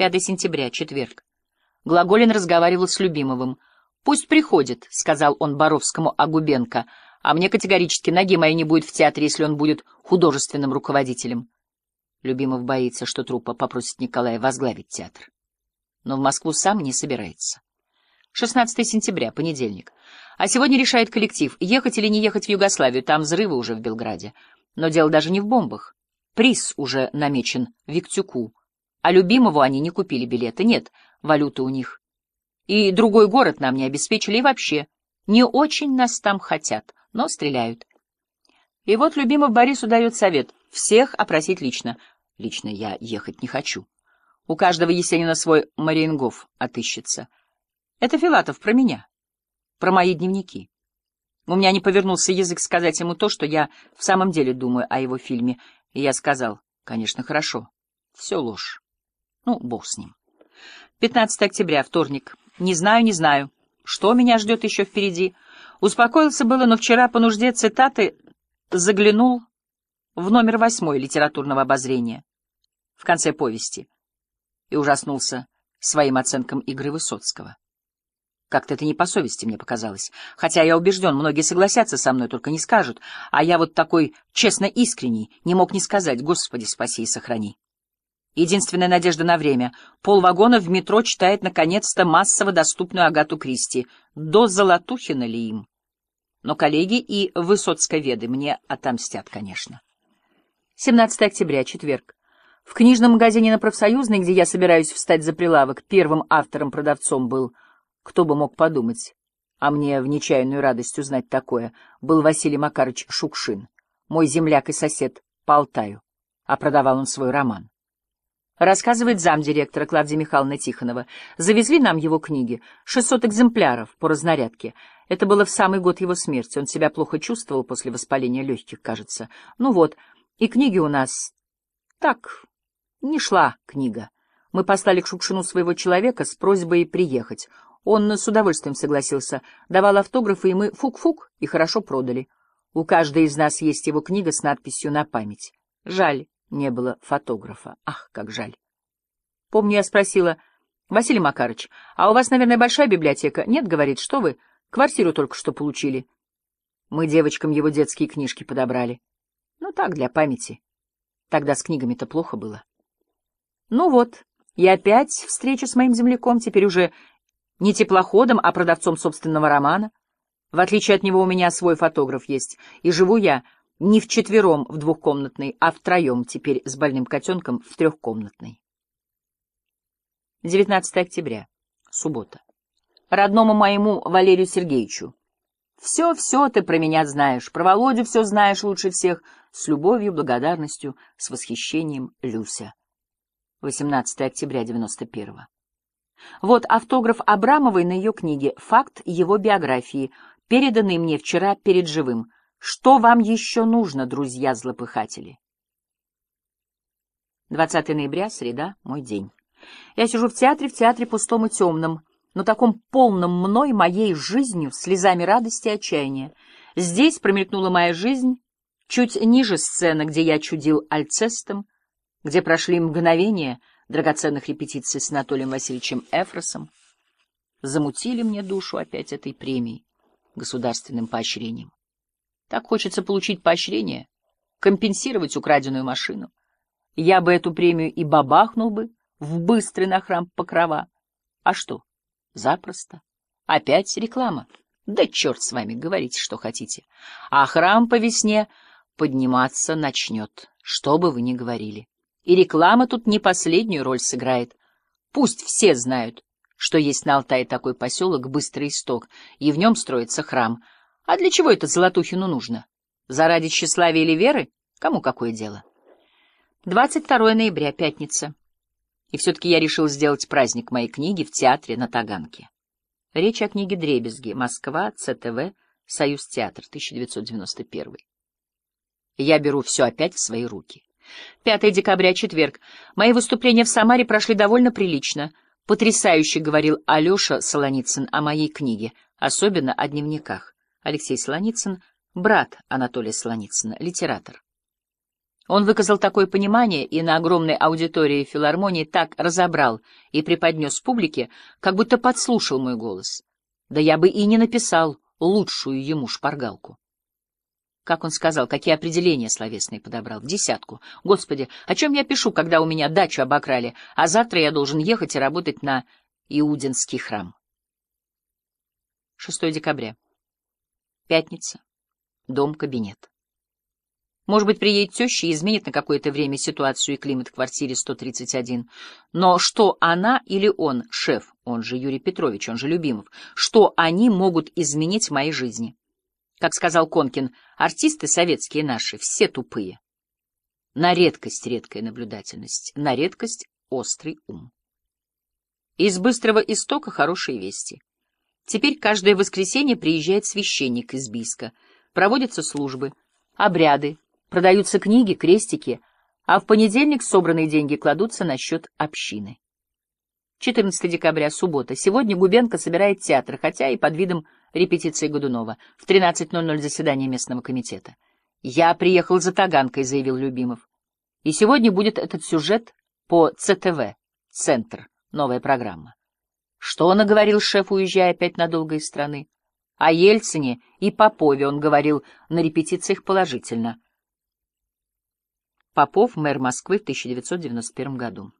5 сентября, четверг. Глаголин разговаривал с Любимовым. «Пусть приходит», — сказал он Боровскому Агубенко, «а мне категорически ноги моей не будет в театре, если он будет художественным руководителем». Любимов боится, что труппа попросит Николая возглавить театр. Но в Москву сам не собирается. 16 сентября, понедельник. А сегодня решает коллектив, ехать или не ехать в Югославию, там взрывы уже в Белграде. Но дело даже не в бомбах. Приз уже намечен Виктюку. А любимого они не купили билеты, нет, валюты у них. И другой город нам не обеспечили, и вообще. Не очень нас там хотят, но стреляют. И вот любимый Борису дает совет — всех опросить лично. Лично я ехать не хочу. У каждого Есенина свой Мариенгоф отыщется. Это Филатов про меня, про мои дневники. У меня не повернулся язык сказать ему то, что я в самом деле думаю о его фильме, и я сказал, конечно, хорошо, все ложь. Ну, бог с ним. 15 октября, вторник. Не знаю, не знаю, что меня ждет еще впереди. Успокоился было, но вчера по нужде цитаты заглянул в номер восьмой литературного обозрения в конце повести и ужаснулся своим оценкам игры Высоцкого. Как-то это не по совести мне показалось. Хотя я убежден, многие согласятся со мной, только не скажут. А я вот такой честно искренний, не мог не сказать «Господи, спаси и сохрани». Единственная надежда на время. Пол вагона в метро читает, наконец-то, массово доступную Агату Кристи. До Золотухина ли им? Но коллеги и высоцковеды мне отомстят, конечно. 17 октября, четверг. В книжном магазине на Профсоюзной, где я собираюсь встать за прилавок, первым автором-продавцом был кто бы мог подумать, а мне в нечаянную радость узнать такое, был Василий Макарович Шукшин, мой земляк и сосед по Алтаю, а продавал он свой роман. Рассказывает замдиректора Клавдия Михайловна Тихонова. Завезли нам его книги, 600 экземпляров по разнарядке. Это было в самый год его смерти. Он себя плохо чувствовал после воспаления легких, кажется. Ну вот, и книги у нас... Так, не шла книга. Мы послали к Шукшину своего человека с просьбой приехать. Он с удовольствием согласился, давал автографы, и мы фук-фук и хорошо продали. У каждой из нас есть его книга с надписью «На память». Жаль, не было фотографа. Ах, как жаль. Помню, я спросила, «Василий Макарыч, а у вас, наверное, большая библиотека?» «Нет, — говорит, — что вы, квартиру только что получили». Мы девочкам его детские книжки подобрали. Ну так, для памяти. Тогда с книгами-то плохо было. Ну вот, и опять встреча с моим земляком, теперь уже не теплоходом, а продавцом собственного романа. В отличие от него у меня свой фотограф есть, и живу я не вчетвером в двухкомнатной, а втроем теперь с больным котенком в трехкомнатной. 19 октября. Суббота. Родному моему Валерию Сергеевичу. Все-все ты про меня знаешь, про Володю все знаешь лучше всех, с любовью, благодарностью, с восхищением, Люся. 18 октября 91 -го. Вот автограф Абрамовой на ее книге «Факт его биографии», переданный мне вчера перед живым. Что вам еще нужно, друзья-злопыхатели? 20 ноября, среда, мой день. Я сижу в театре, в театре пустом и темном, но таком полном мной, моей жизнью, слезами радости и отчаяния. Здесь промелькнула моя жизнь, чуть ниже сцены, где я чудил альцестом, где прошли мгновения — драгоценных репетиций с Анатолием Васильевичем Эфросом, замутили мне душу опять этой премией, государственным поощрением. Так хочется получить поощрение, компенсировать украденную машину. Я бы эту премию и бабахнул бы в быстрый на храм покрова. А что? Запросто. Опять реклама. Да черт с вами, говорите, что хотите. А храм по весне подниматься начнет, что бы вы ни говорили. И реклама тут не последнюю роль сыграет. Пусть все знают, что есть на Алтае такой поселок Быстрый Исток, и в нем строится храм. А для чего это Золотухину нужно? Заради тщеславия или веры? Кому какое дело? 22 ноября, пятница. И все-таки я решил сделать праздник моей книги в театре на Таганке. Речь о книге «Дребезги. Москва. ЦТВ. Союз театр. 1991». Я беру все опять в свои руки. 5 декабря, четверг. Мои выступления в Самаре прошли довольно прилично. Потрясающе говорил Алеша Солоницын о моей книге, особенно о дневниках. Алексей Солоницын — брат Анатолия Солоницына, литератор. Он выказал такое понимание и на огромной аудитории филармонии так разобрал и преподнес публике, как будто подслушал мой голос. Да я бы и не написал лучшую ему шпаргалку. Как он сказал, какие определения словесные подобрал? В десятку. Господи, о чем я пишу, когда у меня дачу обокрали, а завтра я должен ехать и работать на Иудинский храм? 6 декабря. Пятница. Дом-кабинет. Может быть, приедет теща и изменит на какое-то время ситуацию и климат в квартире 131. Но что она или он, шеф, он же Юрий Петрович, он же Любимов, что они могут изменить в моей жизни? Как сказал Конкин, артисты советские наши все тупые. На редкость редкая наблюдательность, на редкость острый ум. Из быстрого истока хорошие вести. Теперь каждое воскресенье приезжает священник из Биска, проводятся службы, обряды, продаются книги, крестики, а в понедельник собранные деньги кладутся на счет общины. 14 декабря, суббота. Сегодня Губенко собирает театр, хотя и под видом репетиции Годунова. В 13.00 заседание местного комитета. «Я приехал за Таганкой», — заявил Любимов. «И сегодня будет этот сюжет по ЦТВ, Центр, новая программа. Что он наговорил шеф, уезжая опять надолго из страны? О Ельцине и Попове он говорил на репетициях положительно. Попов, мэр Москвы в 1991 году.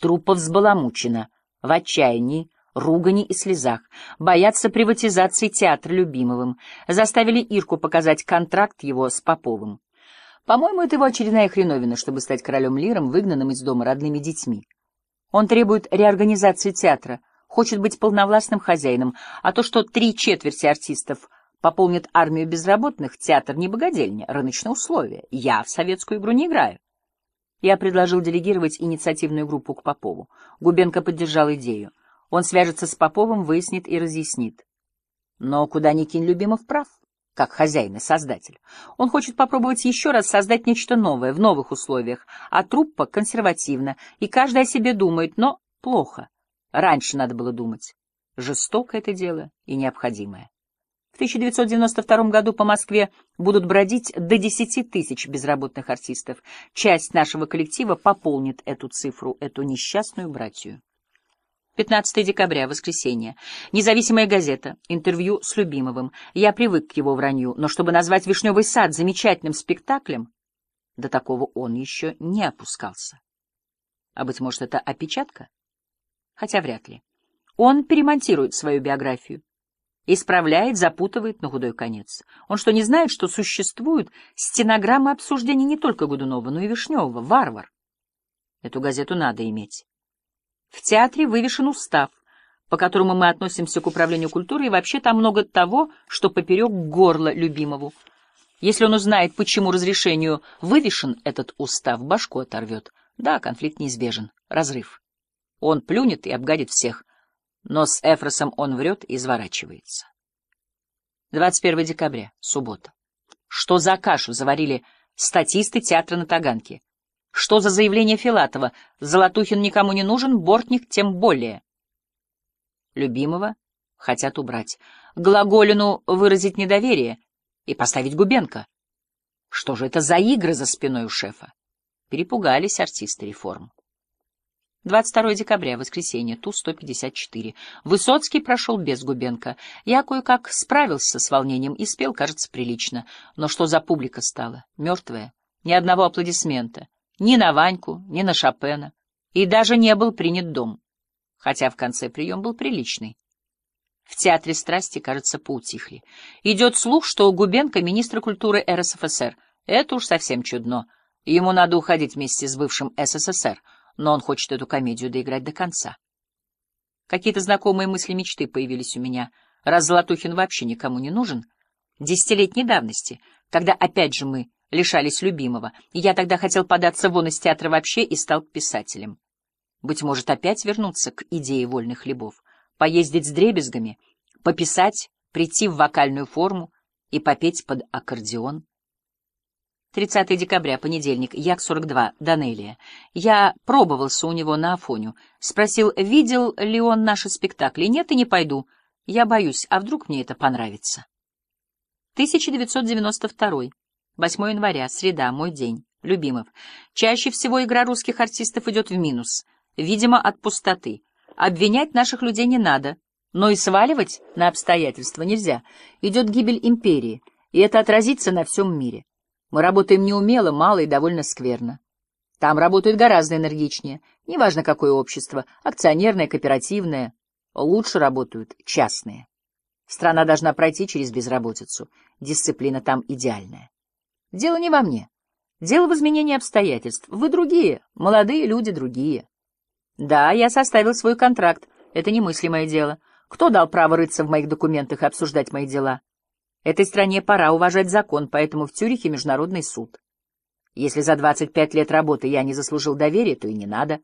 Труппа взбаламучена, в отчаянии, ругани и слезах, боятся приватизации театра Любимовым, заставили Ирку показать контракт его с Поповым. По-моему, это его очередная хреновина, чтобы стать королем Лиром, выгнанным из дома родными детьми. Он требует реорганизации театра, хочет быть полновластным хозяином, а то, что три четверти артистов пополнят армию безработных, театр не богадельня, рыночные условия. Я в советскую игру не играю. Я предложил делегировать инициативную группу к Попову. Губенко поддержал идею. Он свяжется с Поповым, выяснит и разъяснит. Но куда ни кинь, Любимов прав как хозяин и создатель. Он хочет попробовать еще раз создать нечто новое, в новых условиях, а труппа консервативна, и каждый о себе думает, но плохо. Раньше надо было думать. Жестоко это дело и необходимое. В 1992 году по Москве будут бродить до 10 тысяч безработных артистов. Часть нашего коллектива пополнит эту цифру, эту несчастную братью. 15 декабря, воскресенье. Независимая газета. Интервью с Любимовым. Я привык к его вранью, но чтобы назвать «Вишневый сад» замечательным спектаклем, до такого он еще не опускался. А, быть может, это опечатка? Хотя вряд ли. Он перемонтирует свою биографию. Исправляет, запутывает на худой конец. Он что, не знает, что существуют стенограммы обсуждений не только Годунова, но и Вишневого? Варвар. Эту газету надо иметь. В театре вывешен устав, по которому мы относимся к управлению культурой, и вообще там много того, что поперек горла любимому. Если он узнает, почему разрешению вывешен этот устав, башку оторвет. Да, конфликт неизбежен. Разрыв. Он плюнет и обгадит всех. Но с Эфросом он врет и изворачивается. 21 декабря, суббота. Что за кашу заварили статисты театра на Таганке? Что за заявление Филатова? Золотухин никому не нужен, Бортник тем более. Любимого хотят убрать. Глаголину выразить недоверие и поставить Губенко. Что же это за игры за спиной у шефа? Перепугались артисты реформ. 22 декабря, воскресенье, Ту-154. Высоцкий прошел без Губенко. Я кое-как справился с волнением и спел, кажется, прилично. Но что за публика стала? Мертвая. Ни одного аплодисмента ни на Ваньку, ни на Шопена, и даже не был принят дом, хотя в конце прием был приличный. В театре страсти, кажется, поутихли. Идет слух, что у Губенко министр культуры РСФСР. Это уж совсем чудно. Ему надо уходить вместе с бывшим СССР, но он хочет эту комедию доиграть до конца. Какие-то знакомые мысли мечты появились у меня. Раз Золотухин вообще никому не нужен, десятилетней давности, когда опять же мы лишались любимого, я тогда хотел податься вон из театра вообще и стал писателем. Быть может, опять вернуться к идее вольных хлебов, поездить с дребезгами, пописать, прийти в вокальную форму и попеть под аккордеон. 30 декабря, понедельник, Як-42, Данелия. Я пробовался у него на Афоню. Спросил, видел ли он наши спектакли. Нет, и не пойду. Я боюсь, а вдруг мне это понравится. 1992. 8 января, среда, мой день. Любимов. Чаще всего игра русских артистов идет в минус. Видимо, от пустоты. Обвинять наших людей не надо. Но и сваливать на обстоятельства нельзя. Идет гибель империи, и это отразится на всем мире. Мы работаем неумело, мало и довольно скверно. Там работают гораздо энергичнее. Неважно, какое общество, акционерное, кооперативное. Лучше работают частные. Страна должна пройти через безработицу. Дисциплина там идеальная. Дело не во мне. Дело в изменении обстоятельств. Вы другие, молодые люди другие. Да, я составил свой контракт. Это немыслимое дело. Кто дал право рыться в моих документах и обсуждать мои дела? Этой стране пора уважать закон, поэтому в Цюрихе международный суд. Если за 25 лет работы я не заслужил доверия, то и не надо.